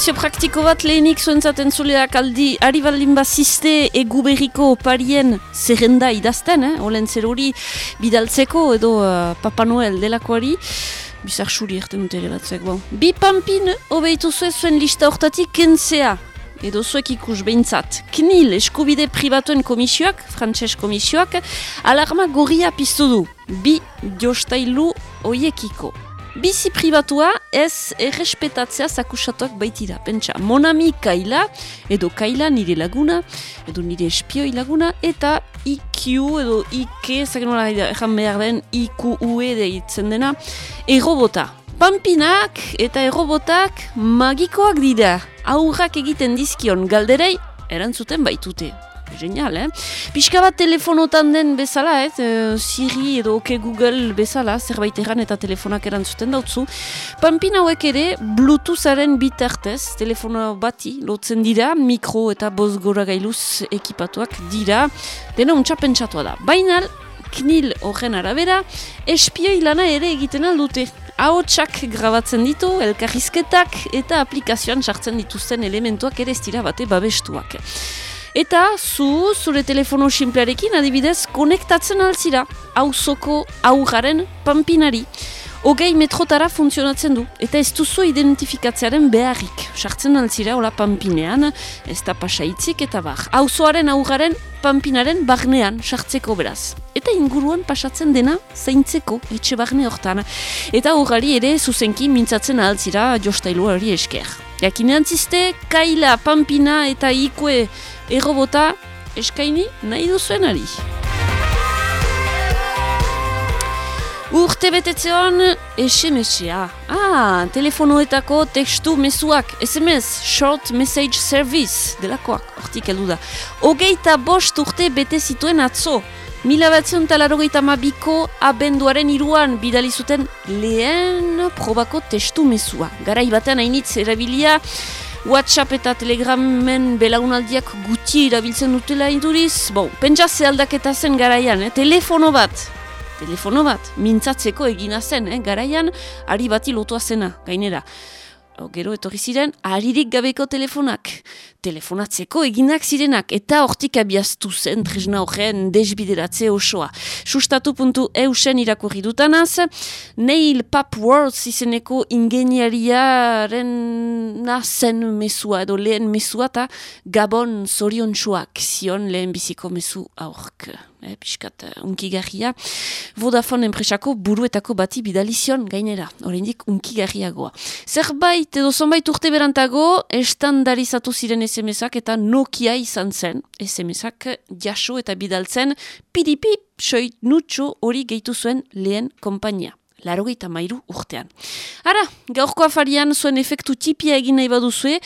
informazio praktiko bat lehenik zuentzaten zuleak aldi ari baldin bazizte egu berriko parien zerrenda idazten, eh? olen zer hori bidaltzeko edo uh, Papa Noel delakoari, bizar suri erten dut ere batzek, bon. Bi pampin obeitu zuen zuen lista hortatik kentzea, edo zuek ikus behintzat. Knil eskubide pribatuen komisioak, frantses komisioak, alarma gorria piztu du, bi jostailu oiekiko. Bizi pribatua ez errespetatzea zakusatuak baitira. Pentsa, monami kaila, edo kaila nire laguna, edo nire espioi laguna, eta IQ edo IK, zaken nola ezan behar den IQUE deitzen dena, errobota. Pampinak eta errobotak magikoak dira. Aurrak egiten dizkion galderei, erantzuten baitute genial, eh? Pixka bat telefonotan den bezala, eh? Siri edo OK Google bezala, zerbait erran eta telefonak erantzuten dautzu. Pampin hauek ere, Bluetootharen bitartez, telefono bati lotzen dira, mikro eta boz gora gailuz ekipatuak dira, dena untsa pentsatua da. Baina, knil horren arabera, espioi lana ere egiten aldute. Ahotsak grabatzen ditu, elkarrizketak eta aplikazioan sartzen dituzten elementuak ere ez dira bate babestuak. Eta zu, zure telefono simplearekin adibidez, konektatzen altzira, auzoko aurraren pampinari. Ogei metrotara funtzionatzen du, eta ez duzu identifikatzearen beharrik. Sartzen altzira, hola pampinean, ez da pasaitzik eta bar. Auzoaren aurraren pampinaren barnean sartzeko beraz. Eta inguruan pasatzen dena zaintzeko etxe barne hortan. Eta horari ere zuzenki mintzatzen altzira jostailuari esker. Jakinean ziste, kaila, pampina eta ikue errobota eskaini nahi duzuenari. Urte betetzean SMS-a. Ah, telefonoetako tekstu mezuak, SMS, Short Message Service, delakoak, hortik heldu da. Ogeita bost urte bete zituen atzo. Mila batzion talarogeita mabiko abenduaren iruan bidali zuten lehen probako testu mezua. Garai batean hainitz erabilia, WhatsApp eta Telegramen belaunaldiak guti erabiltzen dutela induriz. Bon, pentsa ze aldaketa zen garaian, eh? telefono bat. Telefono bat, mintzatzeko egina zen, eh? garaian, ari bati lotua zena, gainera. Gero etorri ziren, aririk gabeko telefonak. Telefonatzeko eginak zirenak eta hortik abiaztu zen tresna horren desbideratze osoa. Sustatu.eusen irakurri dutanaz, Neil Papworth izeneko ingeniariaren zen mesua edo lehen mesua eta Gabon zorion zion lehen biziko mesu aurk eh, piskat uh, unkigarria. Vodafone enpresako buruetako bati bidalizion gainera, oraindik unkigarriagoa. Zerbait edo zonbait urte berantago, estandarizatu ziren SMS-ak eta Nokia izan zen, SMS-ak jaso eta bidaltzen, pidipip, soit nutxo hori gehitu zuen lehen kompainia larogeita mairu urtean. Ara, gaurko afarian zuen efektu tipia egin nahi baduzue,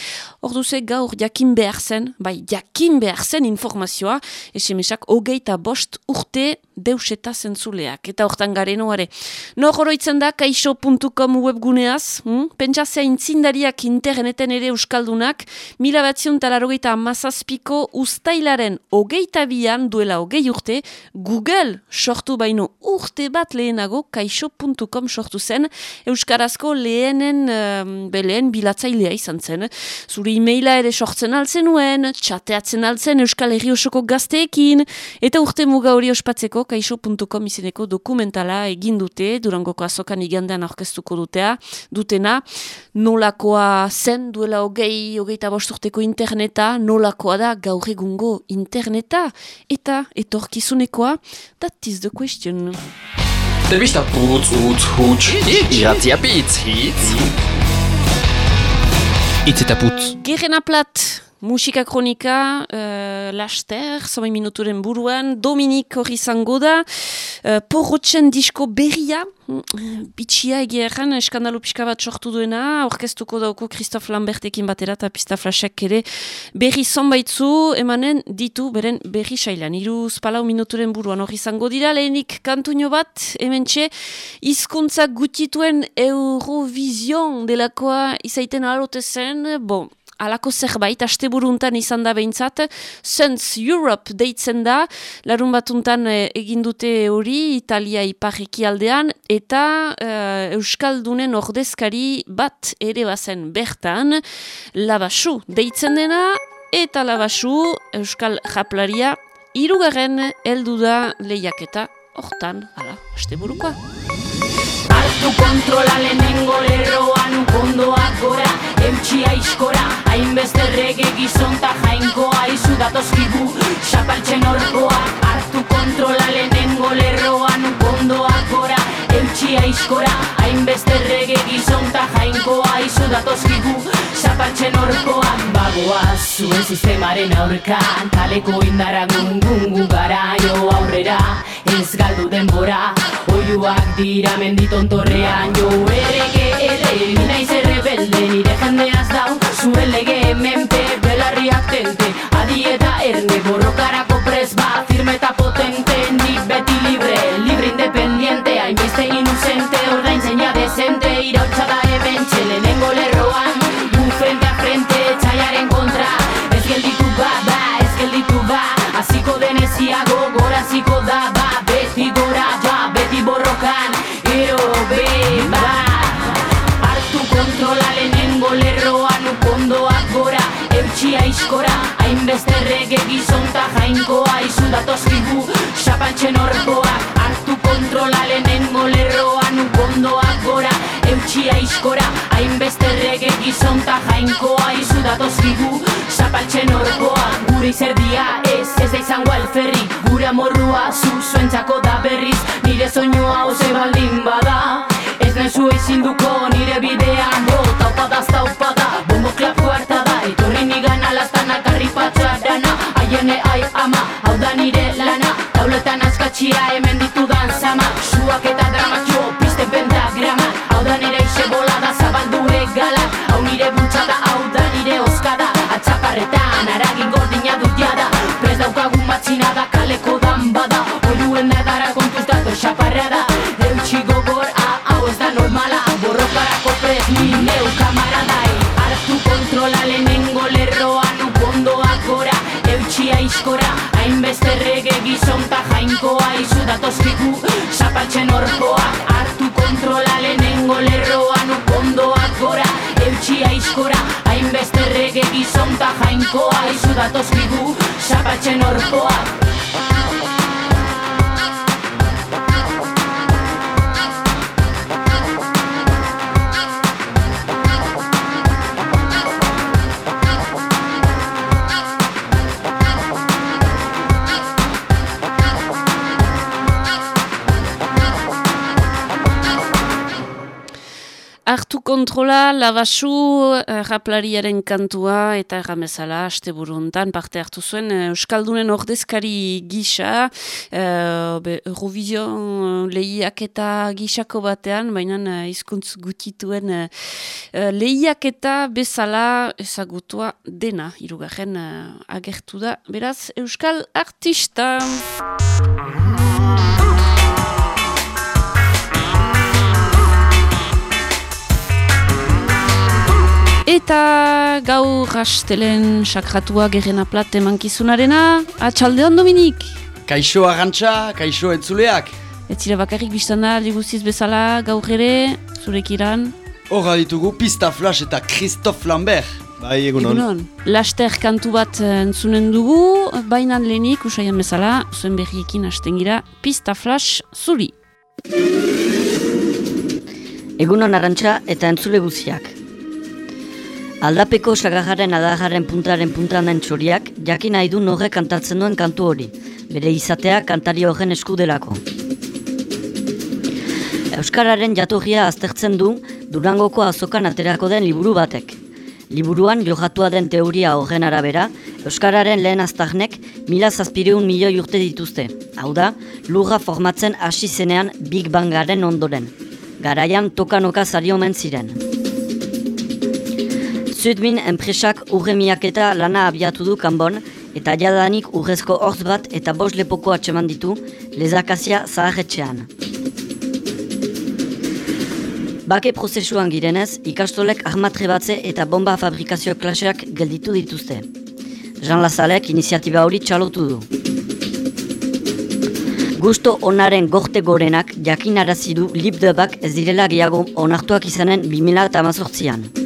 hor duze gaur jakin behar zen, bai jakin behar zen informazioa, esemesak hogeita bost urte deuseta zentzuleak, eta hortan garen oare. No horoitzen da, kaixo.com webguneaz, hm? pentsa zein zindariak interneten ere euskaldunak, mila batzion talarogeita amazazpiko ustailaren hogeita bian duela hogei urte, Google sortu baino urte bat lehenago kaixo.com sortu zen, euskarazko lehenen, um, beleen bilatzailea izan zen. Zuri e-maila ere sortzen altzen nuen, txateatzen altzen euskal herri osoko gazteekin, eta urte muga hori ospatzeko kaixo.com izeneko dokumentala egin dute, durangoko azokan igandean aurkeztuko dutea, dutena, nolakoa zen duela hogei, hogeita bosturteko interneta, nolakoa da gaur egungo interneta, eta etorkizunekoa, that is the question. Telebista putz, utz, huts, iratzia pitz, hitz. Itz eta putz. Gerena plat, musika kronika, uh, laster, zomai minuturen buruan, Dominik hori zango da, uh, porrotzen disko berria, bitxia egeran, eskandalu pixka bat sortu duena, orkestuko dauko Christoph Lambertekin batera eta pista flashek ere berri zonbaitzu, emanen ditu beren berri sailan. Iru spalau minuturen buruan hori zango dira, lehenik kantuño bat, hemen txe, izkuntza gutituen Eurovision delakoa izaiten alote zen, bon, alako zerbait, aste buruntan izan da behintzat, Suns Europe deitzen da, larun batuntan e, egindute hori, Italia iparreki aldean, eta e, Euskaldunen ordezkari bat ere bazen bertan, labasu deitzen dena, eta labasu Euskal Japlaria, irugarren heldu da lehiaketa, hortan, ala, aste burukoa. Artu kontrola lehenengo lerroan ukondoak gora Eutxia iskora, hainbeste rege gizonta jainkoa Izu datozkigu, xapaltzen orkoa. Artu kontrola lehenengo lerroan ukondoak gora Eutxia iskora, hainbeste rege gizonta jainkoa Izu datozkigu, xapaltzen orkoa Bagoa zuen sistemaren aurkan. Kaleko indara gungun gara jo aurrera Ez galdu denbora. Oiuak dira menditontorrean Jo errege ere Naiz errebelde nire jendeaz dau Zuen lege menpe belarriak tente. Adi eta erne borrokarako pres ba Firme eta potente Ni beti libre, libre independiente Hainbeste inocente, ordain zeina decente Irautza da hemen txelenengo lerroan Eutxia iskora, hainbeste rege gizonta jainkoa Izu datozkigu, xapaltzen orkoak Artu kontrola lehenengo lerroan ukondoak gora Eutxia iskora, hainbeste rege gizonta jainkoa Izu datozkigu, xapaltzen orkoa Gure izerdia ez, ez da izango alferri. Gure amorrua zu zuentzako da berriz Nire soinua oze baldin bada. Ez nezu ezinduko nire bidean Bo, taupadaz taupada, bombo klapu harta Etorri nigan alaztan alkarri patxarana Aiene ai ama, hau da nire lana. Tauletan askatxia hemen ditudan zama. Suak eta dramatxo, pizten pentagrama Hau da nire ise bolada zabaldu egala. Hau nire bultxada, hau da nire oskada. Atxaparretan, aragin rege gizonta jainkoa Izu datozkigu, zapaltzen orkoak Artu kontrola lehenengo lerroan ukondoak gora Eutxia iskora, hainbeste rege gizonta jainkoa Izu datozkigu, zapaltzen orkoak Artu kontrola, labasu, eh, raplariaren kantua eta erramezala, aste buruntan parte hartu zuen eh, Euskaldunen ordezkari gisa, be, Eurovision lehiak eta gisako batean, baina eh, izkuntz gutituen eh, lehiak eta bezala ezagutua dena, irugarren agertu da. Beraz, Euskal artista! Eta gaur hastelen sakratua gerena plat emankizunarena, atxaldeon Dominik! Kaixo arantxa, kaixo entzuleak. Ez zira bakarrik biztan da, guziz bezala, gaur ere, zurek iran. Horra ditugu Pista Flash eta Christophe Lambert. Bai, egunon. Egunon. Laster kantu bat eh, entzunen dugu, bainan lehenik, usaian bezala, zuen berriekin hasten gira, Pista Flash zuri. Egunon arantxa eta entzule guziak. Aldapeko sagarraren adarraren puntaren puntan den txoriak, jakin nahi du norre kantatzen duen kantu hori, bere izatea kantari horren eskudelako. Euskararen jatorria aztertzen du Durangoko azokan aterako den liburu batek. Liburuan johatua den teoria horren arabera, Euskararen lehen aztarnek mila zazpireun milioi urte dituzte. Hau da, lurra formatzen hasi zenean Big Bangaren ondoren. Garaian tokanoka zari omen ziren. Zudmin enpresak urre miaketa lana abiatu du kanbon, eta jadanik urrezko hortz bat eta bos lepoko atseman ditu lezakazia zaharretxean. Bake prozesuan girenez, ikastolek armatrebatze eta bomba fabrikazio klaseak gelditu dituzte. Jean Lazalek iniziatiba hori txalotu du. Gusto onaren gorte gorenak jakinarazi du libdebak ez direla gehiago onartuak izanen 2018an.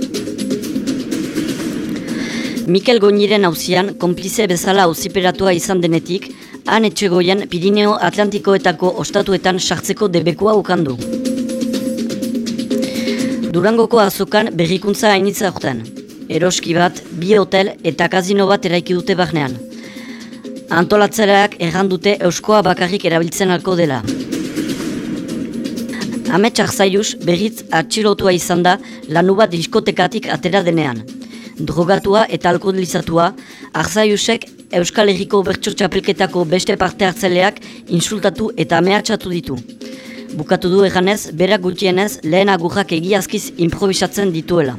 Mikel Goñiren hauzian, konplize bezala hauziperatua izan denetik, han etxegoien Pirineo Atlantikoetako ostatuetan sartzeko debekoa ukandu. Durangoko azokan berrikuntza hainitza horten. Eroski bat, bi hotel eta kazino bat eraiki dute barnean. Antolatzeleak errandute euskoa bakarrik erabiltzen alko dela. Ametsak zaius berriz atxilotua izan da lanu bat diskotekatik atera denean drogatua eta alkoholizatua, Arzaiusek Euskal Herriko Bertso Txapelketako beste parte hartzeleak insultatu eta mehatxatu ditu. Bukatu du eganez, berak gutienez lehen agurrak egiazkiz improvisatzen dituela.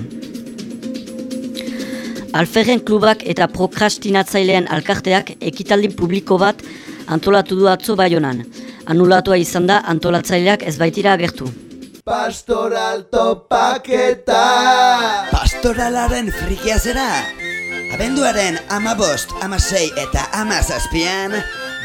Alferren klubak eta prokrastinatzailean alkarteak ekitaldi publiko bat antolatu du atzo baionan. Anulatua izan da antolatzaileak ez baitira agertu. Pastoral topaketa. Pastoralaren frikia zera Abenduaren ama bost, ama sei eta ama zazpian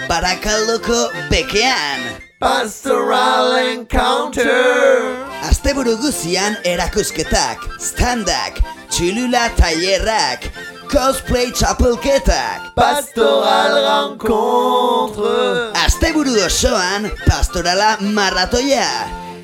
Barakaldoko bekean. Pastoral encounter. Asteburu guzian erakusketak Standak, txulula tailerrak Cosplay txapelketak. Pastoral rencontre. Asteburu osoan Pastorala marratoia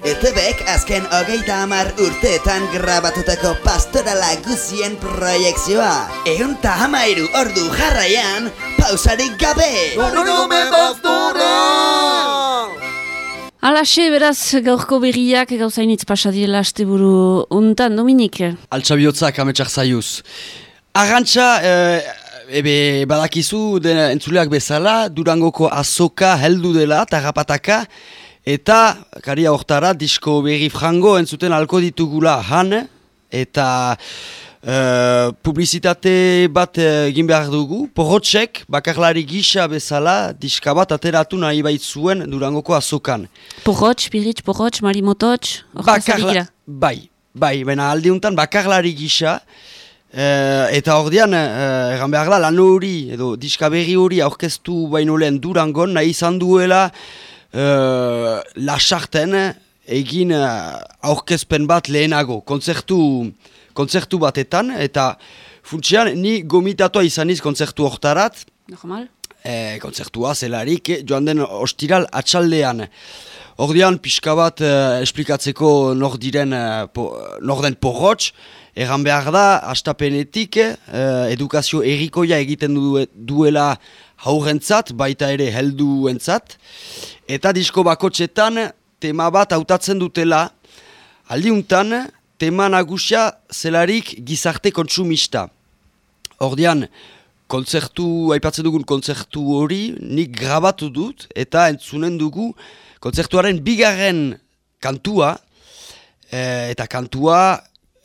Etebek azken hogeita hamar urteetan grabatutako pastorala guzien proiektzioa. Egun ta hamairu ordu jarraian, pausarik gabe! Gorgome pastoral! Alaxe, beraz, gaurko berriak gauzainitz pasadiela asteburu untan, Dominik? Altxabiotzak ametsak zaiuz. Arrantxa, eh, ebe badakizu den entzuleak bezala, Durangoko azoka heldu dela, tarrapataka, Eta, karia hortara, disko berri frango entzuten alko ditugula han, eta uh, publizitate bat egin behar dugu. Porrotxek, bakarlari gisa bezala, diska bat ateratu nahi baitzuen durangoko azokan. Porrotx, piritx, porrotx, marimototx, Bakarla, bai, bai, baina aldiuntan bakarlari gisa, Uh, eta ordean, uh, erran behar da, lan hori, edo diska berri hori aurkeztu baino lehen durangon, nahi izan duela, uh, lasarten egin uh, aurkezpen bat lehenago, kontzertu, kontzertu batetan, eta funtsian ni gomitatua izaniz kontzertu hortarat. Normal. E, kontzertua zelarik joan den ostiral atxaldean. Ordean pixka bat uh, esplikatzeko nor diren, uh, po, nor den porrotx, Egan behar da, astapenetik, edukazio errikoia egiten du, duela haurrentzat, baita ere helduentzat. Eta disko bakotxetan tema bat hautatzen dutela, aldiuntan tema nagusia zelarik gizarte kontsumista. Ordian, kontzertu, aipatzen dugun kontzertu hori, nik grabatu dut, eta entzunen dugu kontzertuaren bigarren kantua, e, eta kantua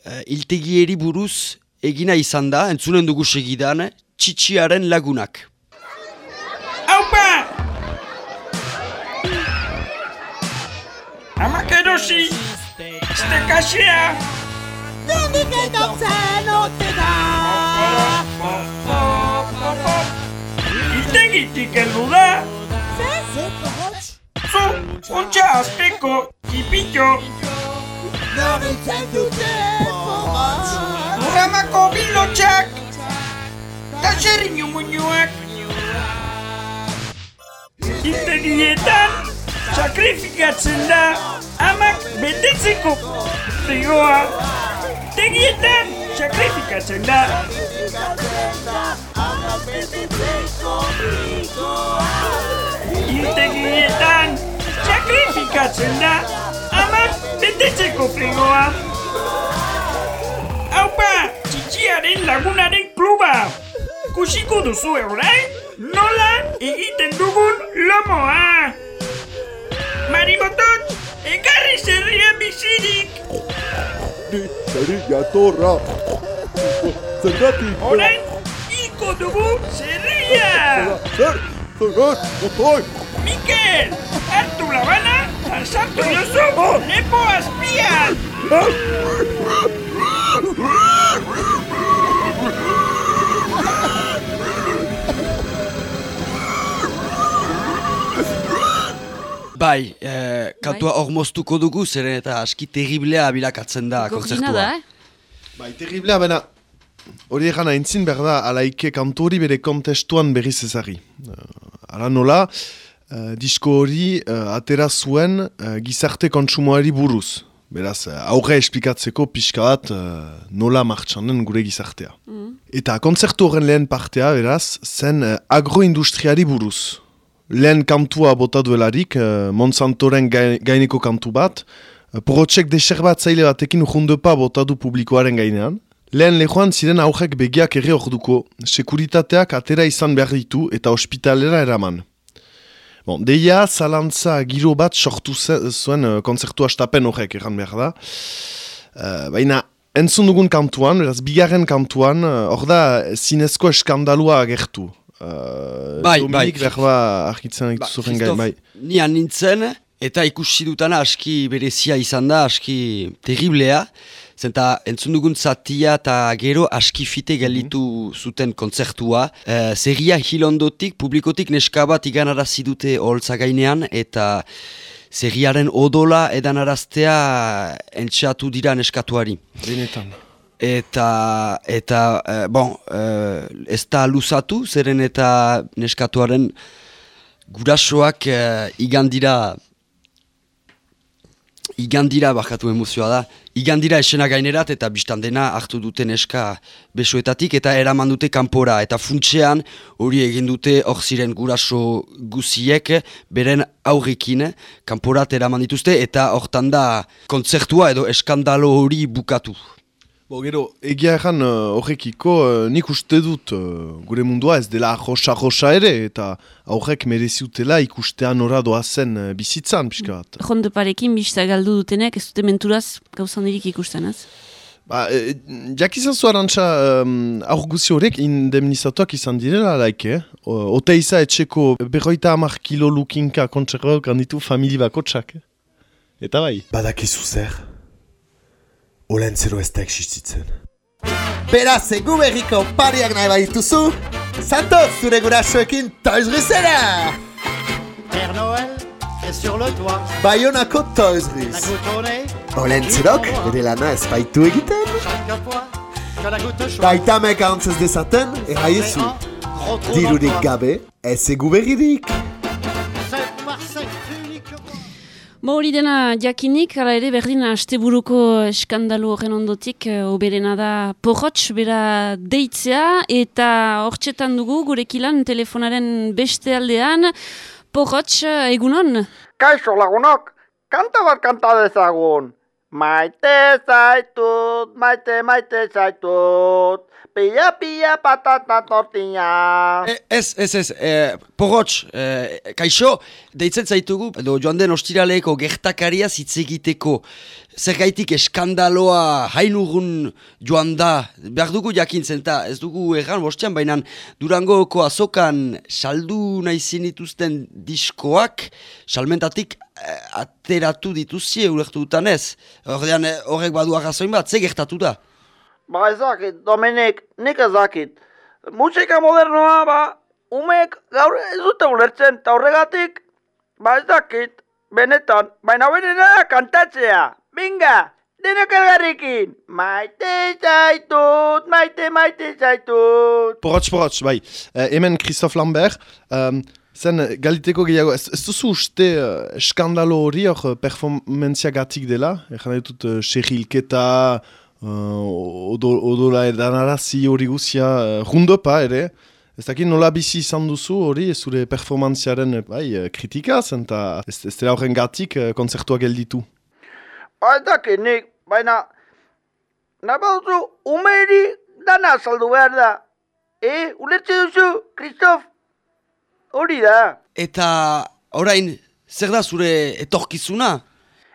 e, iltegieri buruz egina izan da, entzunen dugu segidan, txitsiaren lagunak. Este kaxea! Nondik etortzen ote da! Itegitik eldu da! Ze, ze, porrotx? Zu, ontsa azteko, kipitxo! Noritzen dute porrotx! Urramako bilotxak! Taxerri nyumuñuak! Itegietan! Sakrifikatzen da amak betetzeko frigoa. Tegietan sakrifikatzen da. Integietan sakrifikatzen da amak betetzeko frigoa. Haupa, txitsiaren lagunaren kluba. Kusiko duzu eurai, nola egiten dugun lomoa. Marimotot, ekarri zerria bizirik! Ni zerri jatorra! Zergatik! Horain, iko dugu zerria! Zer! Zer! Otoi! Mikel, hartu labana, sartu jozu lepo azpian! Bai, eh, kantua hor moztuko dugu, zeren eta aski terriblea bilakatzen da Gordina konzertua. da, eh? Bai, terriblea, baina hori egan aintzin behar da, alaike kantu hori bere kontestuan berriz ezari. Uh, ala nola, uh, disko hori uh, atera zuen uh, gizarte kontsumoari buruz. Beraz, aurre esplikatzeko pixka bat uh, nola martxan den gure gizartea. Eta kontzertu horren lehen partea, beraz, zen uh, agroindustriari buruz. Lehen kantua bota duelarik, uh, Monsantoren gai- gaineko kantu bat, uh, porotxek deser bat zaile batekin urrundepa bota du publikoaren gainean. Lehen lehoan ziren aurrek begiak ere orduko, sekuritateak atera izan behar ditu eta ospitalera eraman. Bon, deia, zalantza giro bat sortu zuen uh, konzertu astapen horrek erran behar da. Uh, baina, entzun dugun kantuan, beraz, bigarren kantuan, uh, hor da, zinezko eskandalua agertu. Uh, Bai, Dominik bai. behar ba, argitzen Ba, dituzuren gai, Christoph, bai. Ni nintzen, eta ikusi dutana aski berezia izan da, aski terriblea. Zenta entzun dugun zatia eta gero aski fite gelditu zuten kontzertua. E, Zerria hil ondotik, publikotik neska bat iganarazi dute holtza gainean, eta zerriaren odola edanaraztea entxatu dira neskatuari. Benetan. Eta, eta eh, bon, eh, ez da luzatu, zeren eta neskatuaren gurasoak eh, igandira, igandira bakatu emozioa da, igandira esena gainerat eta biztan dena hartu dute neska besoetatik eta eraman dute kanpora eta funtsean hori egin dute hor ziren guraso guziek beren aurrekin kanporat eraman dituzte eta hortan da kontzertua edo eskandalo hori bukatu. Bo, gero, egia erran uh, horrekiko uh, nik uste dut uh, gure mundua ez dela josa-josa ere eta aurrek mereziutela ikustea nora doazen uh, bizitzan pixka bat. Jonde parekin bista galdu dutenek, ez dute menturaz gauzandirik ikusten, ez? Ba, e, jakizazu arantxa um, aur guzi horrek indemnizatuak izan direla laike, eh? O- Oteiza etxeko berroita hamar kilo lukinka kontserbauk handitu famili bakotsak. Eh? Eta bai. Badakizu zer? Olentzero ez da existitzen. Beraz, egu berriko pariak nahi badituzu, Santos zure gurasoekin Toys Rizera! Père Noël est sur le toit. Bayonako Toys Riz. gouttonnée, Olentzerok, bere lana ez baitu egiten? chaude. Gaitamek antzez dezaten, erraiezu. Dirurik gabe, ez egu berririk. Bo hori dena jakinik, hala ere berdin asteburuko eskandalu horren ondotik, eh, oberena da porrotx, bera deitzea, eta hortxetan dugu gurekilan telefonaren beste aldean, porrotx, eh, egunon? Kaixo lagunok, kanta bat kanta dezagun. Maite zaitut, maite maite zaitut, pila pila patata tortilla. E, ez, ez, ez, e, porrotx, e, kaixo, deitzen zaitugu, edo joan den ostiraleko gertakaria hitz egiteko. Zergaitik eskandaloa hainurun joan da, behar dugu jakintzen eta ez dugu erran bostean, baina Durangoko azokan saldu nahi zinituzten diskoak, salmentatik eh, ateratu dituzie ulertu dutan ez. Horrean, eh, horrek badu arrazoin bat, ze gertatu da? Ba ezakit, Domenik, nik ezakit. Musika modernoa, ba, umek gaur ez dute ulertzen, eta horregatik, ba ezakit, benetan, baina benena kantatzea. Binga, denek elgarrikin, maite zaitut, maite maite zaitut. Porotx, porotx, bai. Eh, hemen Christophe Lambert, um, zen eh, galiteko gehiago, ez, ez duzu uste uh, eskandalo hori hor eh, performantziagatik dela? Egan ditut, uh, xerilketa, uh, odo, odola edanarazi hori guzia, uh, rundopa ere. Ez dakit nola bizi izan duzu hori zure performantziaren eh, bai, eh, kritikaz, eta ez, ez dela horren gatik uh, konzertua gelditu. Ba ezakit nik, baina, nabaduzu, umeri dana saldu behar da. E, ulertze duzu, Kristof? Hori da. Eta orain, zer da zure etorkizuna?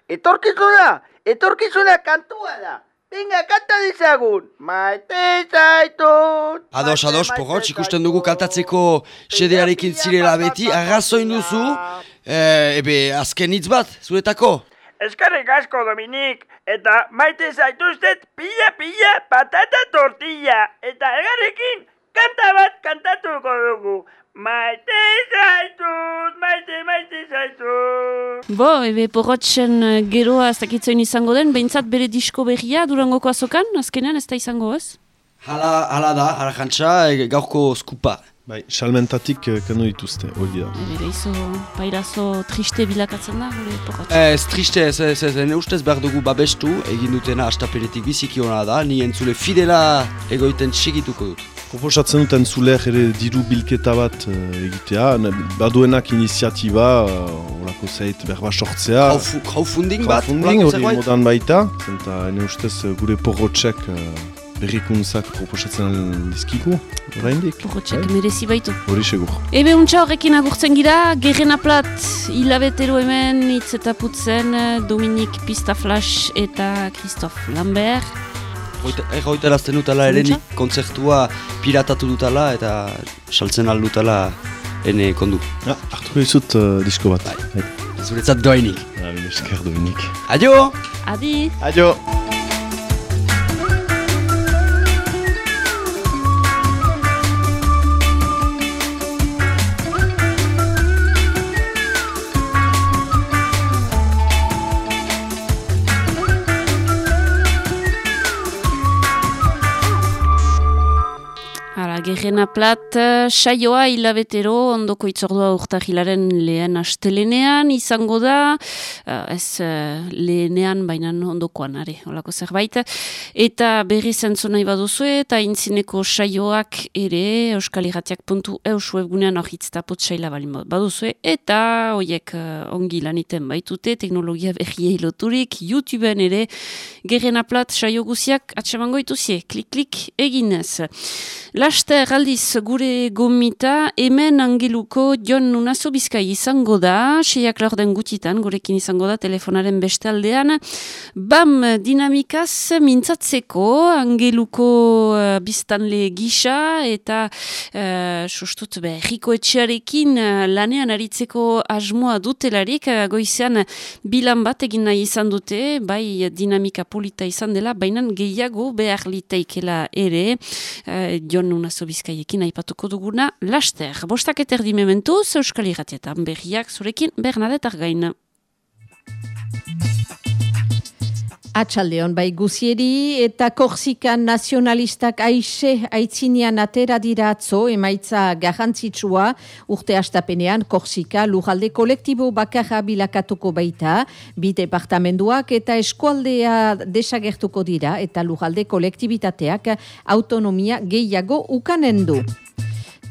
Etorkizuna, etorkizuna kantua da. Venga, kanta dizagun. Maite zaitut. Ados, ados, porrotx, ikusten dugu kantatzeko xedearekin zirela beti, arrazoin duzu, e, ebe, azken hitz bat, zuretako? Eskarrik asko, Dominik. Eta maite zaituztet pila-pila patata tortilla. Eta egarrekin kanta bat kantatuko dugu. Maite zaitut, maite, maite zaitut. Bo, ebe porrotxen eh, geroa ez dakitzoin izango den, behintzat bere disko berria durangoko azokan, azkenean ez da izango ez? Hala, hala da, hala jantza, e, gaurko skupa. Bai, salmentatik uh, kanu dituzte, hori da. Ebe izo, pairazo triste bilakatzen da, gure porrotx. Ez, triste, ez, ez, ez, ne ustez behar dugu babestu, egin dutena astapenetik biziki hona da, ni entzule fidela egoiten txigituko dut. Proposatzen duten zuleak ere diru bilketa bat uh, egitea, ne- baduenak iniziatiba, uh, horako zeit berba sortzea. Crowdfu- Crowdfunding bat, Crowdfunding hori modan baita, zenta ene ustez uh, gure porrotxek uh, berrikuntzak proposatzen dizkigu, oraindik. Porrotxek merezi baitu. Hori segur. Ebe untxa horrekin agurtzen gira, gerrena plat, hilabetero hemen, hitz eta putzen, Dominik Pistaflash eta Christophe Lambert. Erroiterazten dutala ere nik kontzertua piratatu dutala eta saltzen aldutala ene kondu. Ja, hartuko dizut uh, disko bat. Bai. Zuretzat doainik. Ja, mil esker Dominik. Adio! Adi! Adio! Gerrena plat, eh, saioa hilabetero, ondoko itzordua urtahilaren lehen astelenean, izango da, eh, ez eh, lehenean, baina ondokoan, are, holako zerbait. Eta berri zentzu nahi baduzue, eta intzineko saioak ere, euskaliratiak.eus webgunean hor hitztapot saila balin baduzue, eta hoiek ongi laniten baitute, teknologia berriei loturik, YouTubeen ere, gerrena plat saio guziak atsemango ituzie, klik-klik eginez. Laster aldiz gure gomita, hemen angeluko Jon Nunazo Bizkai izango da, seiak laurden gutitan, gurekin izango da telefonaren beste aldean. Bam dinamikaz mintzatzeko, angeluko uh, biztanle gisa, eta uh, sustut berriko etxearekin uh, lanean aritzeko asmoa dutelarik, uh, goizean bilan bat egin nahi izan dute, bai dinamika polita izan dela, baina gehiago behar liteikela ere, uh, Jon Nunazo Bizkaiekin aipatuko duguna, laster, bostak eterdi mementuz, Euskal Iratietan berriak zurekin Bernadette Argain. Atxaldeon bai guzieri eta Korsikan nazionalistak aixe aitzinean atera dira atzo emaitza garrantzitsua urte astapenean Korsika lujalde kolektibo bakarra bilakatuko baita, bi departamenduak eta eskualdea desagertuko dira eta lujalde kolektibitateak autonomia gehiago ukanen du.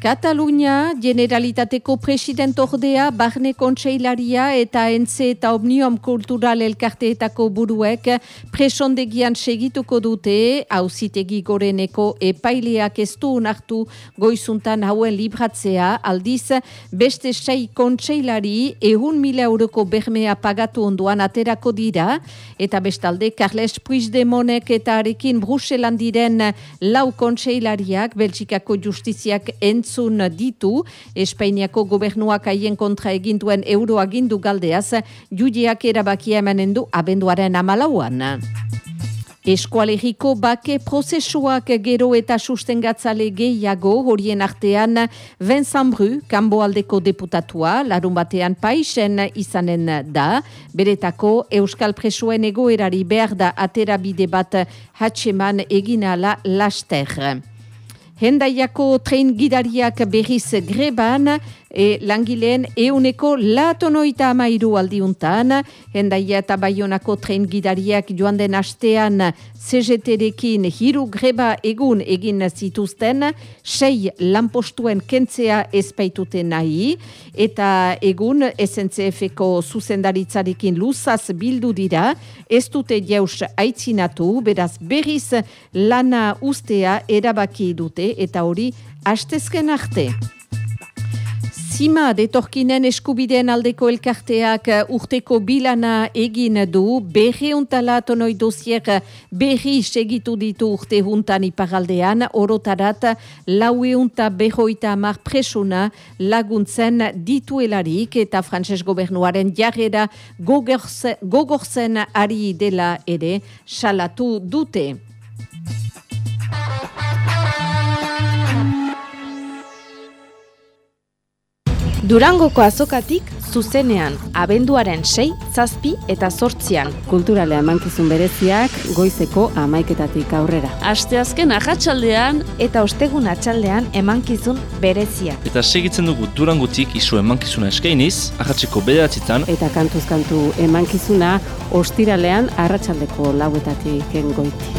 Katalunia, generalitateko president ordea, barne kontseilaria eta entze eta omnium kultural elkarteetako buruek presondegian segituko dute, hauzitegi goreneko epaileak ez du unartu goizuntan hauen libratzea, aldiz beste sei kontseilari ehun mila euroko bermea pagatu onduan aterako dira, eta bestalde Carles Puigdemonek eta arekin Bruselan diren lau kontseilariak Belgikako justiziak entzun ditu, Espainiako gobernuak haien kontra eginduen euroagindu galdeaz, judiak erabakia emanen du abenduaren amalauan. Eskualeriko bake prozesuak gero eta sustengatzale gehiago horien artean Vincent Bru, kanboaldeko deputatua, larun batean paisen izanen da, beretako Euskal Presuen egoerari behar da atera bide bat hatxeman eginala laster. Hendaiako tren gidariak berriz greban, e, langileen euneko latonoita amairu aldiuntan, hendaia eta baionako tren gidariak joan den astean CGT-rekin hiru greba egun egin zituzten, sei lanpostuen kentzea ezpaitute nahi, eta egun SNCF-eko zuzendaritzarekin luzaz bildu dira, ez dute jaus aitzinatu, beraz berriz lana ustea erabaki dute, eta hori hastezken arte. Zima, detorkinen eskubideen aldeko elkarteak uh, urteko bilana egin du, berri untala tonoi dosier berri segitu ditu urte juntan iparaldean, orotarat laueunta berroita amar presuna laguntzen dituelarik eta frantses gobernuaren jarrera gogorzen ari dela ere salatu dute. Durangoko azokatik zuzenean, abenduaren sei, zazpi eta sortzian. Kulturale emankizun bereziak goizeko amaiketatik aurrera. Asteazken ahatsaldean eta ostegun atxaldean emankizun bereziak. Eta segitzen dugu Durangotik isu emankizuna eskainiz, ahatzeko bederatzitan. Eta kantuz kantu emankizuna ostiralean arratsaldeko lauetatik goiti.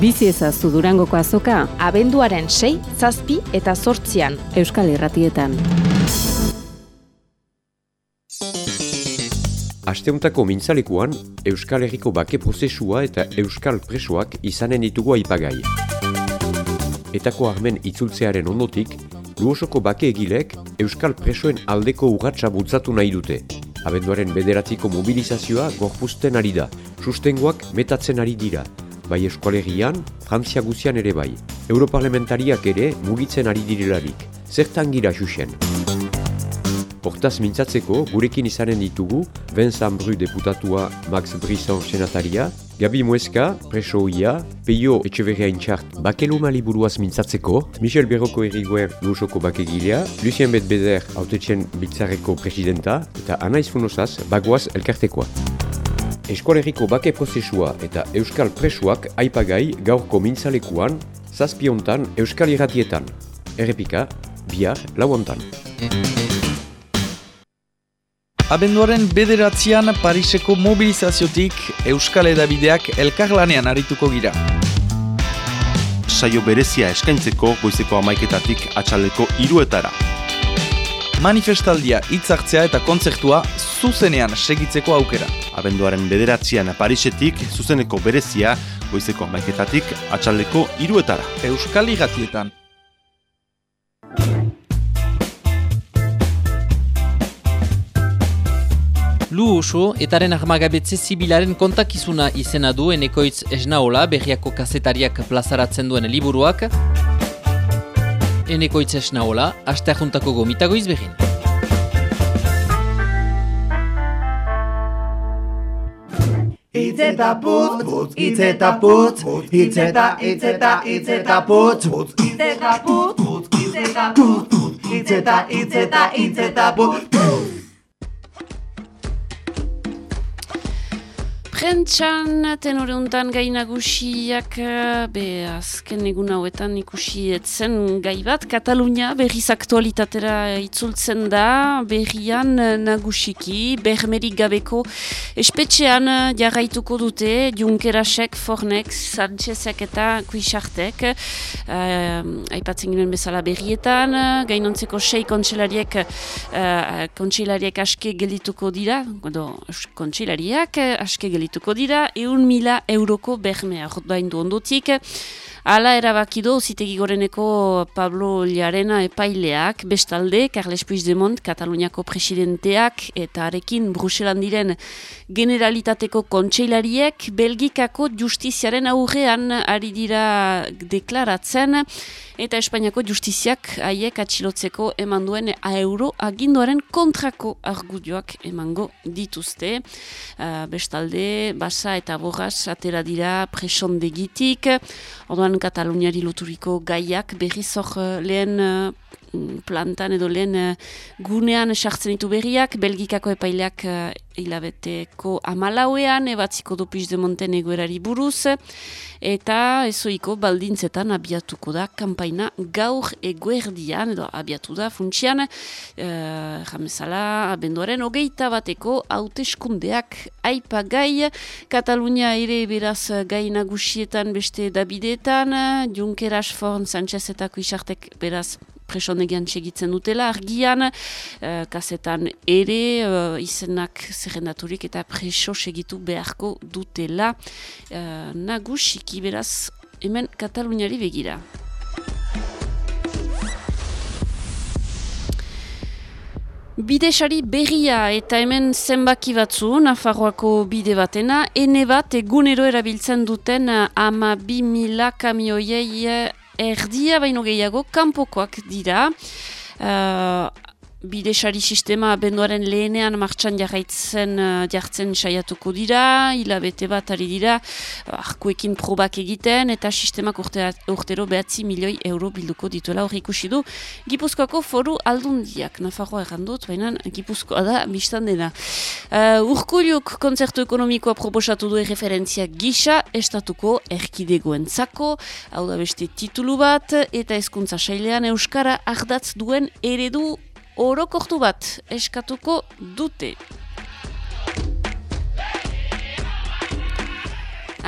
Bizi ezazu Durangoko azoka, abenduaren sei, zazpi eta sortzian. Euskal Irratietan. Asteuntako mintzalekuan, Euskal Herriko bake prozesua eta Euskal presoak izanen ditugu aipagai. Etako armen itzultzearen ondotik, Luosoko bake egilek Euskal presoen aldeko urratsa bultzatu nahi dute. Abenduaren bederatziko mobilizazioa gorpuzten ari da, sustengoak metatzen ari dira, bai eskualerian, Frantzia guzian ere bai. Europarlamentariak ere mugitzen ari direlarik. Zertan gira xuxen? Hortaz mintzatzeko, gurekin izanen ditugu, Vincent Bru deputatua Max Brisson senataria, Gabi Mueska, preso ia, Peio Etxeverria intxart bakeluma liburuaz mintzatzeko, Michel Berroko erriguen lusoko bakegilea, Lucien Betbeder autetxen bitzarreko presidenta, eta Anaiz Funosaz bagoaz elkartekoa. Eskoaleriko bake prozesua eta Euskal presuak aipagai gaurko mintzalekuan, zazpiontan Euskal irratietan. Errepika, bihar lauontan. Abenduaren bederatzean Pariseko mobilizaziotik Euskal Edabideak elkarlanean arituko gira. Saio berezia eskaintzeko goizeko amaiketatik atxaleko iruetara. Manifestaldia hitzartzea eta kontzertua zuzenean segitzeko aukera. Abenduaren bederatzean Parisetik zuzeneko berezia goizeko amaiketatik atxaleko iruetara. Euskal Iratietan. Lu oso, etaren armagabetze zibilaren kontakizuna izena du enekoitz esnaola berriako kazetariak plazaratzen duen liburuak. Enekoitz esnaola, aste ajuntako gomitago izbegin. Itzeta putz, putz, itzeta putz, itzeta, itzeta, itzeta putz, putz, itzeta putz, putz, itzeta putz, itzeta, itzeta, itzeta putz, Prentxan, tenore untan gai nagusiak, be, azken egun hauetan ikusi etzen gai bat, Katalunia berriz aktualitatera itzultzen da, berrian nagusiki, bermerik gabeko espetxean jarraituko dute, Junkerasek, Fornek, Sanchezek eta Kuixartek, uh, aipatzen ginen bezala berrietan, gainontzeko sei kontselariek, uh, kontselariek aske gelituko dira, kontselariak aske gelituko dituko dira, eun mila euroko bermea baindu ondotik. Ala erabakido, zitegi goreneko Pablo Llarena epaileak, bestalde, Carles Puigdemont, Kataluniako presidenteak, eta arekin Bruselan diren generalitateko kontseilariek, Belgikako justiziaren aurrean ari dira deklaratzen, eta Espainiako justiziak haiek atxilotzeko eman duen euro aginduaren kontrako argudioak emango dituzte. Uh, bestalde, basa eta borras atera dira presondegitik, orduan Kataluniari loturiko gaiak berriz hor lehen uh, plantan edo lehen uh, gunean sartzen ditu berriak, Belgikako epaileak uh, hilabeteko amalauean, ebatziko dopiz de Montenegro erari buruz, eta ezoiko baldintzetan abiatuko da kampaina gaur eguerdian, edo abiatu da funtsian, uh, jamezala abenduaren hogeita bateko hauteskundeak aipagai, Katalunia ere beraz gai nagusietan beste dabideetan, Juncker Asforn, Sanchez eta Kuixartek beraz presonegian segitzen dutela, argian, uh, kasetan ere, uh, izenak zerrendaturik eta preso segitu beharko dutela, uh, nagusiki beraz, hemen Kataluniari begira. Bidesari berria eta hemen zenbaki batzu, Nafarroako bide batena, ene bat egunero erabiltzen duten ama bi mila kamioiei erdia baino gehiago kanpokoak dira. Uh, bidesari sistema abenduaren lehenean martxan jarraitzen uh, jartzen saiatuko dira, hilabete bat ari dira, arkuekin probak egiten, eta sistemak urte, urtero behatzi milioi euro bilduko dituela hori ikusi du. Gipuzkoako foru aldundiak, Nafarroa errandut, baina Gipuzkoa da, biztan dena. Uh, Urkuliuk konzertu ekonomikoa proposatu du referentzia gisa, estatuko erkidegoen zako, hau da beste titulu bat, eta hezkuntza sailean Euskara ardatz duen eredu orokortu bat eskatuko dute.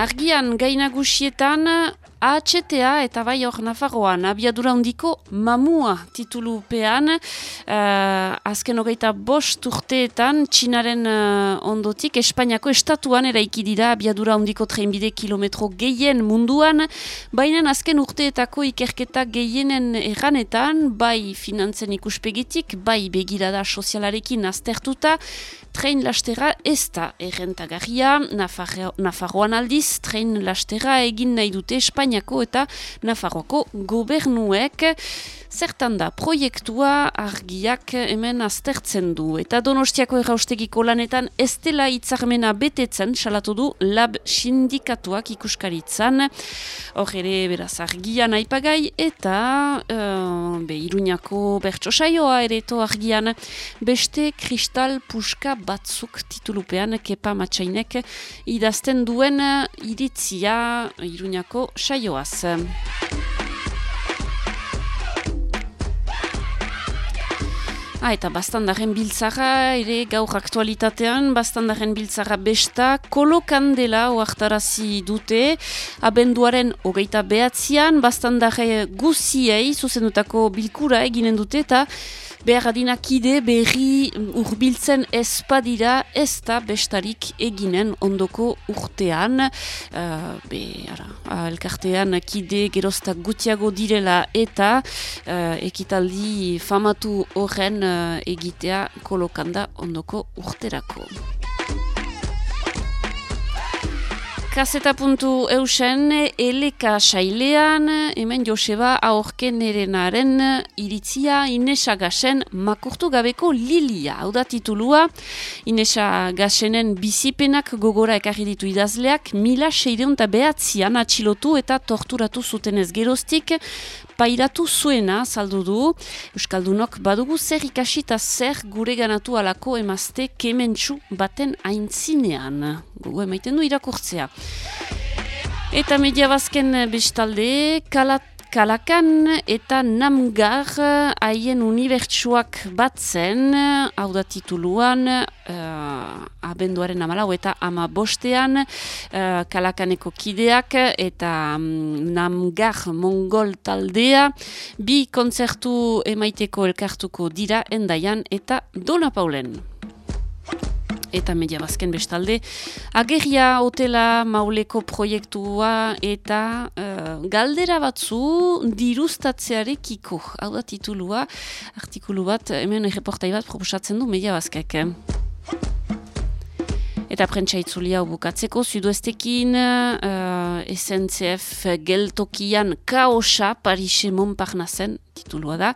Argian gainagusietan AHTA eta bai hor Nafarroan. Abiadura handiko mamua titulupean uh, azken hogeita bost urteetan txinaren uh, ondotik Espainiako estatuan eraiki dira abiadura handiko trenbide kilometro gehien munduan. Baina azken urteetako ikerketa gehienen erranetan bai finantzen ikuspegitik bai begirada sozialarekin aztertuta tren lastera ez da errentagarria. Nafarroan aldiz tren lastera egin nahi dute Espainiako eta Nafarroako gobernuek zertan da proiektua argiak hemen aztertzen du. Eta Donostiako erraustegiko lanetan ez dela hitzarmena betetzen salatu du lab sindikatuak ikuskaritzan. Hor ere beraz argian aipagai eta uh, be Iruñako bertso saioa ere to argian. Beste kristal puska batzuk titulupean kepa matxainek idazten duen iritzia Iruñako saioaz. Ah, eta bastandaren biltzara, ere gaur aktualitatean, bastandaren biltzara besta, kolokandela oartarazi dute, abenduaren hogeita behatzean, bastandare guziei, zuzendutako bilkura eginen dute, eta behar adinakide berri urbiltzen espadira ez da bestarik eginen ondoko urtean. Uh, be, ara, elkartean kide geroztak gutiago direla eta uh, ekitaldi famatu horren uh, egitea kolokanda ondoko urterako. Kaseta puntu eusen, eleka sailean, hemen Joseba aurken erenaren iritzia Inesa Gasen makurtu gabeko lilia. Hau da titulua, Inesa Gasenen bizipenak gogora ekarri ditu idazleak, mila seideon eta behatzian atxilotu eta torturatu zuten ez geroztik, pairatu zuena saldu du Euskaldunok badugu zer ikasita zer gure ganatu alako emazte kementsu baten aintzinean. Gugu emaiten du irakurtzea. Eta media bazken bestalde, kalat Kalakan eta Namgar haien unibertsuak batzen, hau da tituluan, uh, abenduaren amalau eta ama bostean, uh, Kalakaneko kideak eta um, Namgar Mongol taldea, bi kontzertu emaiteko elkartuko dira endaian eta Dona Paulen eta media bazken bestalde. Agerria hotela mauleko proiektua eta uh, galdera batzu dirustatzearekiko. Hau da titulua, artikulu bat, hemen reportai bat proposatzen du media bazkek. Eta prentsa itzulia bukatzeko, zuduestekin, uh, SNCF geltokian kaosa Parise Montparnassen titulua da.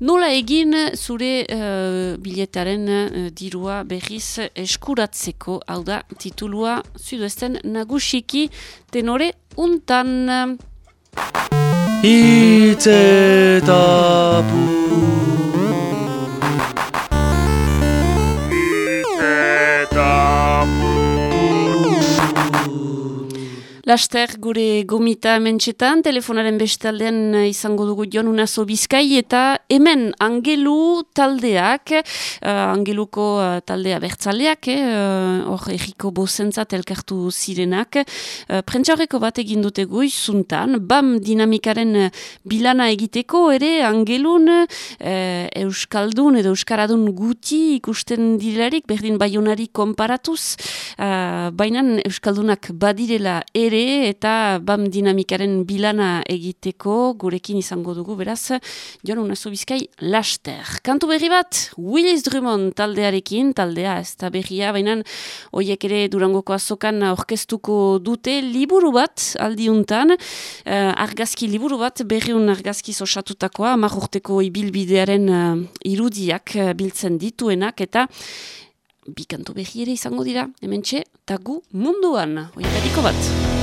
Nola egin zure uh, biletaren uh, dirua berriz eskuratzeko, hau da, titulua zuduesten nagusiki tenore untan. Itzetapu Laster gure gomita mentxetan, telefonaren bestaldean izango dugu joan unazo bizkai eta hemen angelu taldeak, uh, angeluko uh, taldea bertzaleak, eh, hor eh, erriko bozentzat elkartu zirenak, uh, prentxaurreko bat egin dute zuntan, bam dinamikaren bilana egiteko ere angelun uh, euskaldun edo euskaradun guti ikusten dilarik, berdin baionari konparatuz, uh, bainan euskaldunak badirela ere ere eta BAM dinamikaren bilana egiteko gurekin izango dugu beraz Jon Unazu Bizkai laster. Kantu berri bat Willis Drummond taldearekin, taldea ez da berria, baina hoiek ere durangoko azokan orkestuko dute liburu bat aldiuntan, uh, argazki liburu bat berriun argazki osatutakoa, amagurteko ibilbidearen uh, irudiak uh, biltzen dituenak eta bikantu behi ere izango dira, hemen txe, tagu munduan, oietariko bat.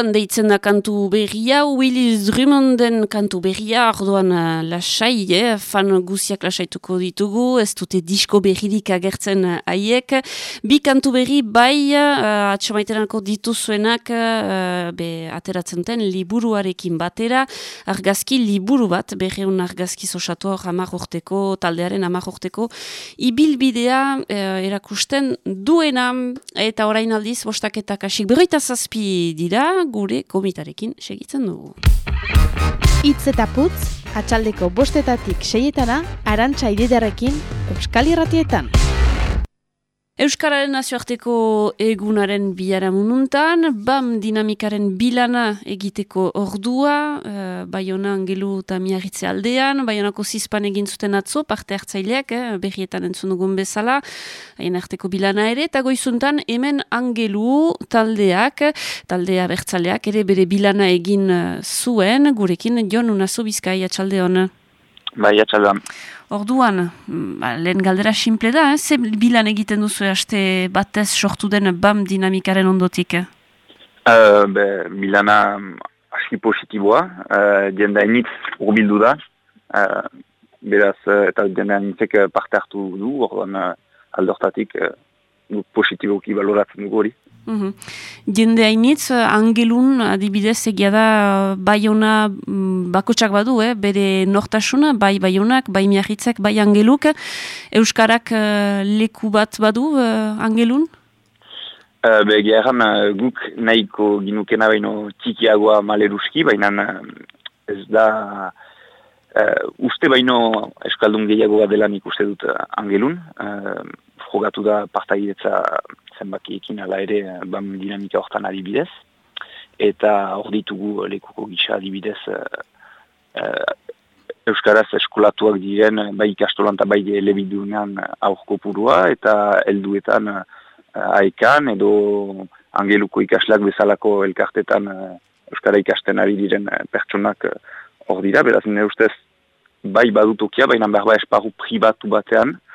Munduan deitzen da kantu berria, Willis Drummonden kantu berria, orduan uh, lasai, eh? fan guziak lasaituko ditugu, ez dute disko berririk agertzen uh, haiek. Bi kantu berri bai, uh, atxamaiteranako dituzuenak, uh, be, ateratzen den liburuarekin batera, argazki liburu bat, berreun argazki zosatu hor amak urteko, taldearen amak urteko, ibilbidea uh, erakusten duena, eta orain aldiz, bostaketak asik berroita zazpi dira gure komitarekin segitzen dugu. Itz eta putz, atxaldeko bostetatik seietana, arantxa ididarekin, Euskal Irratietan. Euskararen nazioarteko egunaren biara mununtan, BAM dinamikaren bilana egiteko ordua, uh, Bayona angelu eta miarritze aldean, Bayonako zizpan egin zuten atzo, parte hartzaileak, eh, berrietan entzun dugun bezala, haien arteko bilana ere, eta goizuntan hemen angelu taldeak, taldea bertzaleak, ere bere bilana egin uh, zuen, gurekin, Jon Unazo Bizkai atxalde hona. Bai, atxaldean. Orduan, ba, lehen galdera simple da, eh? ze bilan egiten duzu aste batez sortu den BAM dinamikaren ondotik? Uh, be, bilana aski positiboa, uh, jendea initz urbildu da, uh, beraz, uh, eta jendea initzek parte hartu du, orduan uh, aldortatik uh, positiboki baloratzen dugu hori. Mm Jende hainitz, angelun adibidez egia da baiona mm, bakotsak badu, eh? bere nortasuna, bai baionak, bai miahitzek, bai angeluk. Euskarak uh, leku bat badu uh, angelun? Uh, be, gehan, uh, guk nahiko ginukena baino txikiagoa maleruski, baina ez da uh, uste baino eskaldun gehiago bat dela nik uste dut angelun. Uh, frogatu da partaidetza zenbakiekin ala ere eh, bam dinamika hortan adibidez. Eta hor ditugu lekuko gisa adibidez uh, uh, Euskaraz eskolatuak diren bai ikastolan eta bai elebidunean aurko purua eta helduetan aekan edo angeluko ikaslak bezalako elkartetan Euskara ikasten ari diren pertsonak hor dira, beraz nire ustez bai badutokia, baina behar ba esparru pribatu batean, Eh,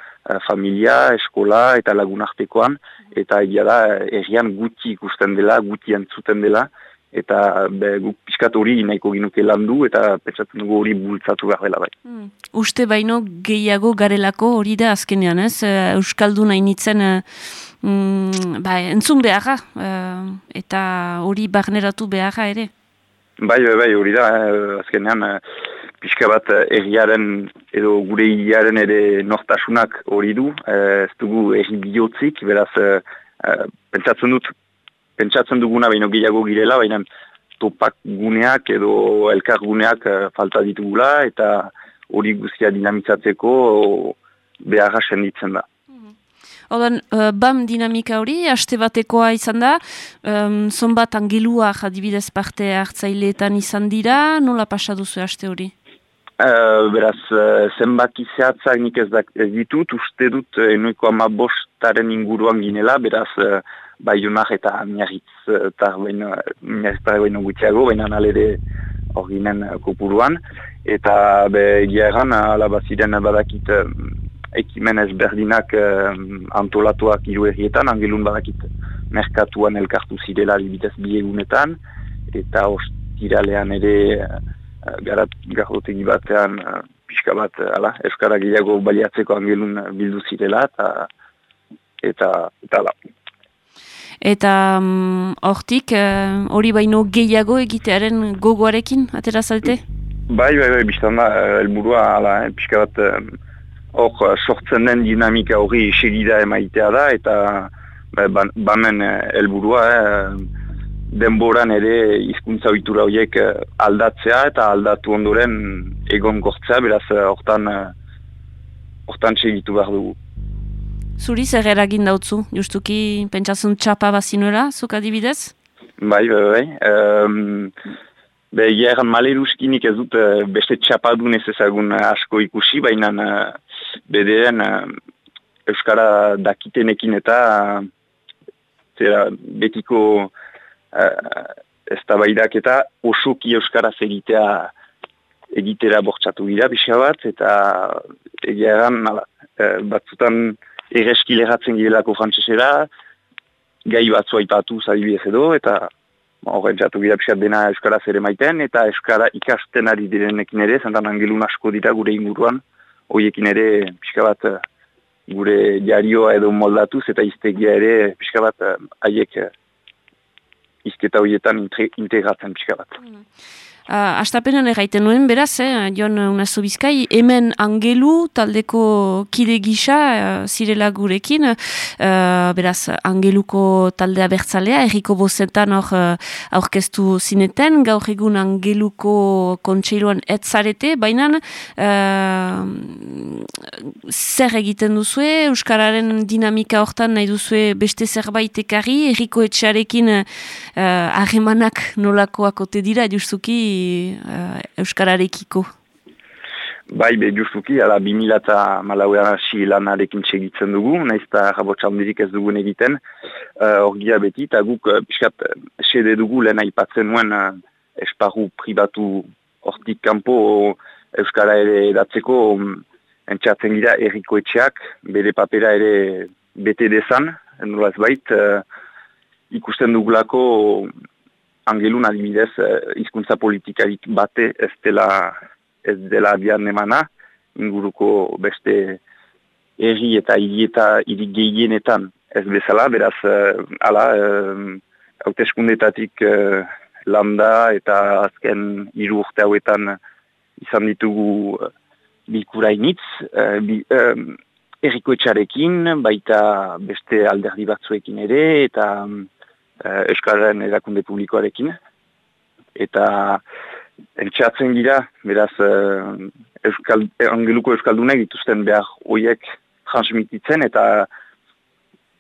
familia, eskola eta lagunartekoan, eta egia da, errian guti ikusten dela, guti entzuten dela, eta be, guk piskat hori nahiko ginuke landu, eta petsatzen dugu hori bultzatu behar dela bai. Hmm. Uste baino gehiago garelako hori da azkenean, ez? Eh, Euskaldu nahi nitzen uh, mm, ba, entzun beharra, eta hori barneratu beharra ere? Bai, bai, bai, hori da, azkenean, pixka bat erriaren edo gure hiriaren ere nortasunak hori du, ez dugu erri bihotzik, beraz, pentsatzen dut, pentsatzen duguna baino gehiago girela, baina topak guneak edo elkar guneak falta ditugula, eta hori guztia dinamitzatzeko beharra senditzen da. Odan, uh, BAM dinamika hori, haste batekoa izan da, um, zonbat angeluak adibidez parte hartzaileetan izan dira, nola pasaduzu haste hori? Uh, beraz, uh, zenbaki zehatzak nik ez, ez ditut, uste dut enoiko ama bostaren inguruan ginela, beraz, uh, bai eta miarritz eta baino gutxiago, baina nalere hor ginen kopuruan. Eta be, egan, alabaziren badakit ekimen ezberdinak uh, antolatuak hiru errietan, angelun badakit merkatuan elkartu zirela libitez biegunetan, eta ostiralean ere... Eh, garat garrotegi batean uh, pixka bat uh, ala, euskara gehiago baliatzeko angelun bildu zirela eta eta eta ala. Eta mm, hortik hori baino gehiago egitearen gogoarekin atera zalte? Bai, bai, bai, biztan da, elburua, ala, eh, pixka bat hor sortzen den dinamika hori segida emaitea da, eta ba, bamen elburua, eh, denboran ere hizkuntza ohitura horiek eh, aldatzea eta aldatu ondoren egon gortzea, beraz eh, hortan eh, hortan segitu behar dugu. Zuri zer eragin dautzu, justuki pentsatzen txapa bazinuela, zuk adibidez? Bai, bai, bai. Um, be, Geran maleruskinik ez dut beste txapadun ez ezagun asko ikusi, baina bederen Euskara dakitenekin eta zera, betiko uh, ez da baidak eta osoki euskaraz egitea egitera bortxatu gira bisa bat, eta egia eran uh, batzutan ereski leratzen girelako frantzesera, gai batzu aipatu zadibidez edo, eta horren jatu gira pixat dena euskaraz ere maiten, eta euskara ikasten ari direnekin ere, zentan angelun asko dira gure inguruan, hoiekin ere pixka bat gure jarioa edo moldatuz, eta iztegia ere pixka bat haiek izketa horietan integratzen pixka bat. Mm. Uh, astapenan erraiten nuen, beraz, eh, Jon Unazo Bizkai, hemen angelu taldeko kide gisa uh, zirela gurekin, uh, beraz, angeluko taldea bertzalea, erriko bozetan hor uh, aurkeztu zineten, gaur egun angeluko kontseiluan etzarete, baina uh, zer egiten duzue, Euskararen dinamika hortan nahi duzue beste zerbait ekarri, erriko etxarekin harremanak uh, nolakoak ote dira, justuki, uh, Euskararekiko? Bai, be, justuki, ala, 2000 eta malauean hasi lanarekin txegitzen dugu, nahiz eta handirik ez dugun egiten, uh, beti, eta guk, uh, piskat, sede dugu lehen aipatzen nuen uh, esparru pribatu hortik kanpo Euskara ere datzeko um, entxatzen gira erriko etxeak, bere papera ere bete dezan, nolaz bait, uh, ikusten dugulako angelun adibidez eh, hizkuntza politikarik bate ez dela ez dela abian emana, inguruko beste erri eta hiri eta hiri gehienetan ez bezala, beraz, uh, ala, uh, hauteskundetatik landa eta azken hiru urte hauetan izan ditugu bilkurainitz, bi, erriko etxarekin, baita beste alderdi batzuekin ere, eta uh, Euskararen erakunde publikoarekin. Eta entxatzen gira, beraz, uh, Euskal, angeluko Euskaldunek dituzten behar hoiek transmititzen eta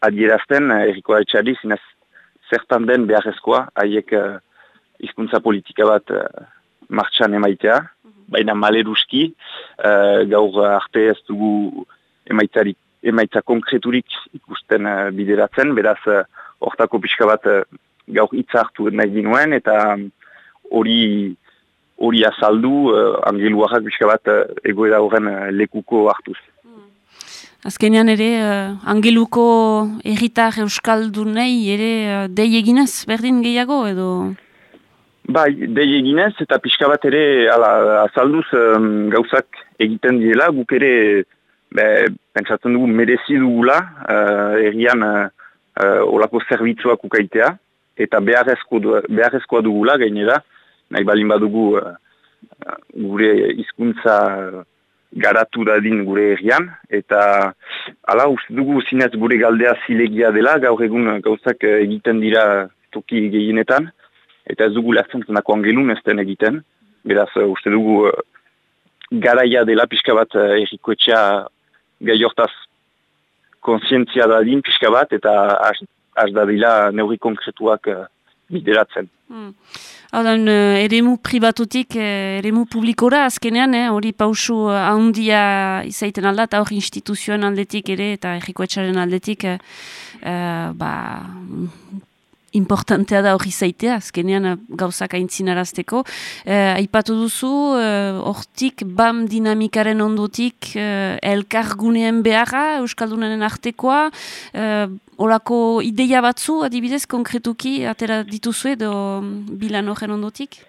adierazten uh, erriko etxari zinez zertan den beharrezkoa haiek uh, izkuntza politika bat martxan emaitea, baina maleruski, gaur arte ez dugu emaitzarik emaitza konkreturik ikusten bideratzen, beraz, hortako pixka bat uh, gaur hitza hartu nahi dinuen, eta hori hori azaldu uh, angeluarrak pixka bat uh, egoera horren uh, lekuko hartuz. Azkenean ere, uh, angeluko erritar euskaldunei ere uh, dei eginez, berdin gehiago edo? Bai, dei eginez eta pixka bat ere ala, azalduz um, gauzak egiten diela, guk ere be, pentsatzen dugu merezi dugula, uh, errian uh, olako zerbitzuak ukaitea, eta beharrezkoa dugula gainera, nahi balin badugu uh, gure hizkuntza garatu dadin gure errian, eta ala uste dugu zinez gure galdea zilegia dela, gaur egun gauzak egiten dira toki gehienetan, eta ez dugu lehzen zenako angelun ez den egiten, beraz uste dugu uh, garaia dela pixka bat uh, errikoetxea gai hortaz konsientzia dadin pixka bat eta az dadila neuri konkretuak uh, bideratzen. Hmm. Haudan, uh, eremu pribatutik, uh, eremu publikora azkenean, hori eh, pausu handia izaiten alda, eta hori instituzioen aldetik ere, eta errikoetxaren aldetik, uh, ba, importantea da hori zaitea, azkenean eh, gauzak aintzinarazteko. Eh, aipatu duzu, eh, hortik BAM dinamikaren ondotik eh, elkarguneen beharra, Euskaldunaren artekoa, eh, olako ideia batzu, adibidez, konkretuki, atera dituzu edo mm, bilan horren ondotik?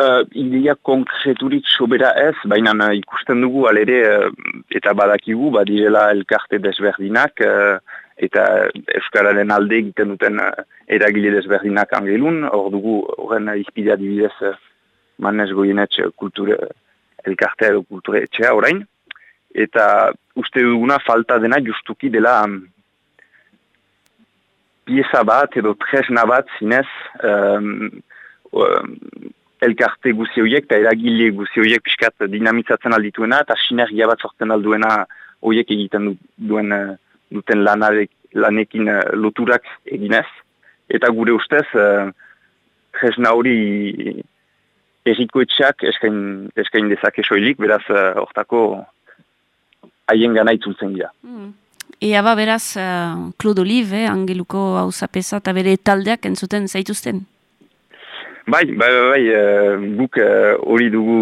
Uh, ideia konkreturik sobera ez, baina uh, ikusten dugu alere uh, eta badakigu, badirela elkarte desberdinak, uh, eta Euskararen alde egiten duten uh, eragile desberdinak angelun, hor dugu horren izpidea dibidez uh, manez goienetxe kulture elkartea edo kulture etxea orain, eta uste duguna falta dena justuki dela um, pieza bat edo tresna bat zinez um, um, elkarte guzi horiek eta eragile guzi horiek piskat dinamitzatzen aldituena eta sinergia bat sortzen alduena horiek egiten duen uh, duten lanarek, lanekin uh, loturak eginez. Eta gure ustez, uh, jesna hori erriko eskain, eskain dezake soilik, beraz, uh, hortako haien gana itzultzen gira. Mm. Ea ba, beraz, uh, Claude Olive, eh, angeluko hau zapesa, eta bere taldeak entzuten zaituzten? Bai, bai, bai, bai uh, guk hori uh, dugu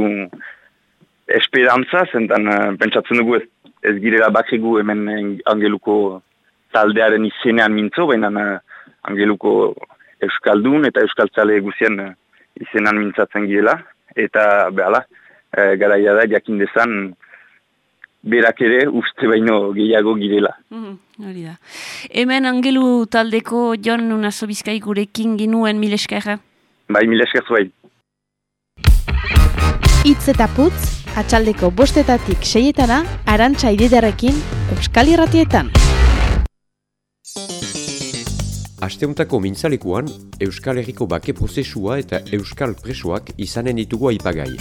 esperantza, zentan uh, pentsatzen dugu ez ez girela bakrigu hemen angeluko taldearen izenean mintzo, baina uh, angeluko euskaldun eta euskaltzale guzien uh, izenean mintzatzen girela. Eta behala, uh, garaia da jakin dezan berak ere uste baino gehiago girela. Mm da. Hemen angelu taldeko Jon Unazo Bizkai gurekin ginuen mileskerra? Bai, mileskerra zuai. Itz eta putz, atxaldeko bostetatik seietana, arantxa ididarekin, Euskal Irratietan. Asteuntako mintzalekuan, Euskal Herriko bake prozesua eta Euskal presoak izanen ditugu aipagai.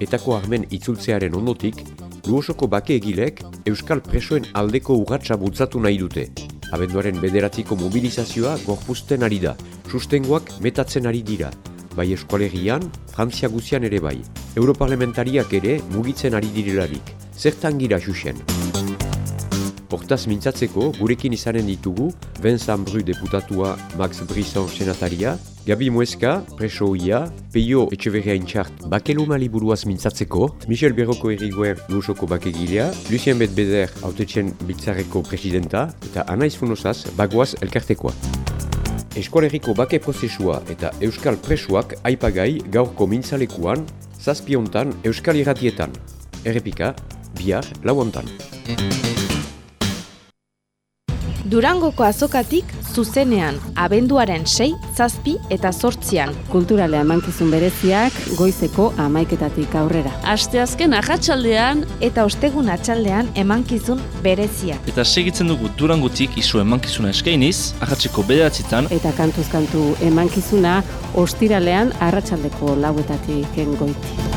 Etako armen itzultzearen ondotik, Luosoko bake egilek Euskal presoen aldeko urratsa bultzatu nahi dute. Abenduaren bederatziko mobilizazioa gorpuzten ari da, sustengoak metatzen ari dira, bai eskualerian, Frantzia guzian ere bai. Europarlamentariak ere mugitzen ari direlarik. Zertan gira xuxen? Hortaz mintzatzeko, gurekin izanen ditugu, Vincent Bru deputatua Max Brisson senataria, Gabi Mueska, preso oia, Peio Etxeverria intxart bakeluma liburuaz mintzatzeko, Michel Berroko errigoer lusoko bakegilea, Lucien Betbeder autetxen bitzarreko presidenta, eta Anaiz Funosaz bagoaz elkartekoa. Eskualeriko bake prozesua eta Euskal presuak aipagai gaurko mintzalekuan, zazpiontan Euskal irratietan. Errepika, bihar lauontan. Durangoko azokatik zuzenean, abenduaren sei, zazpi eta sortzian. Kulturalea emankizun bereziak goizeko amaiketatik aurrera. Asteazken ahatsaldean eta ostegun atxaldean emankizun berezia. Eta segitzen dugu durangutik isu emankizuna eskainiz, ahatzeko bederatzitan. Eta kantuz kantu emankizuna ostiralean arratsaldeko lauetatik goiti.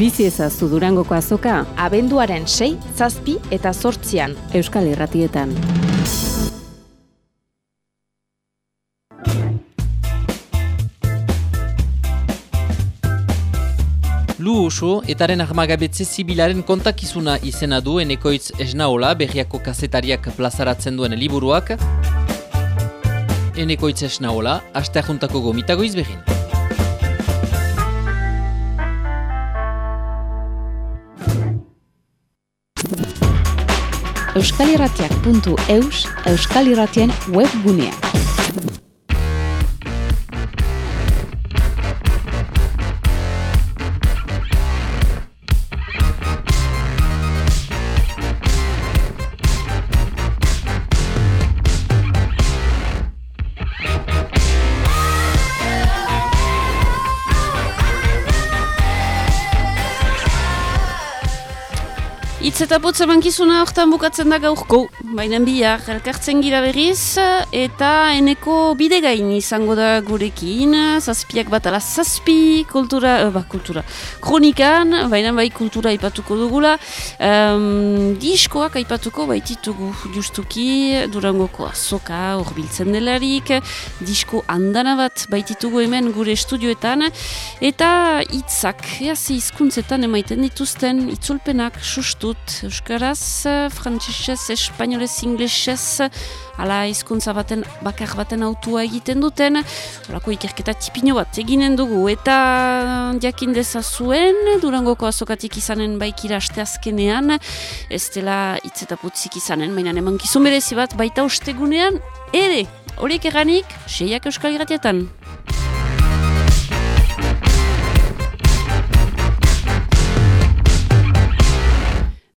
Bizi ezazu durangoko azoka? Abenduaren sei, zazpi eta sortzian. Euskal Irratietan. Lu oso, etaren ahmagabetze zibilaren kontakizuna izena du enekoitz esnaola berriako kazetariak plazaratzen duen liburuak. Enekoitz esnaola, aste ajuntako gomitago izbegin. euskalirratiak.eus Euskalirratien webgunea. Itz eta putz emankizuna hortan bukatzen da gaurko, baina bihar elkartzen gira berriz, eta eneko bide gain izango da gurekin, zazpiak bat ala zazpi, kultura, eh, ba, kultura, kronikan, baina bai kultura aipatuko dugula, um, diskoak aipatuko baititugu justuki, durangoko azoka horbiltzen delarik, disko andana bat baititugu hemen gure estudioetan, eta hitzak, eazi hizkuntzetan emaiten dituzten, itzulpenak, sustut, euskaraz, frantzisez, espainolez, inglesez, ala hizkuntza baten, bakar baten autua egiten duten, horako ikerketa tipino bat eginen dugu, eta jakin dezazuen, durangoko azokatik izanen baikira asteazkenean, ez dela hitz eta putzik izanen, baina eman berezi bat baita ostegunean, ere, horiek erranik, seiak euskal iratietan.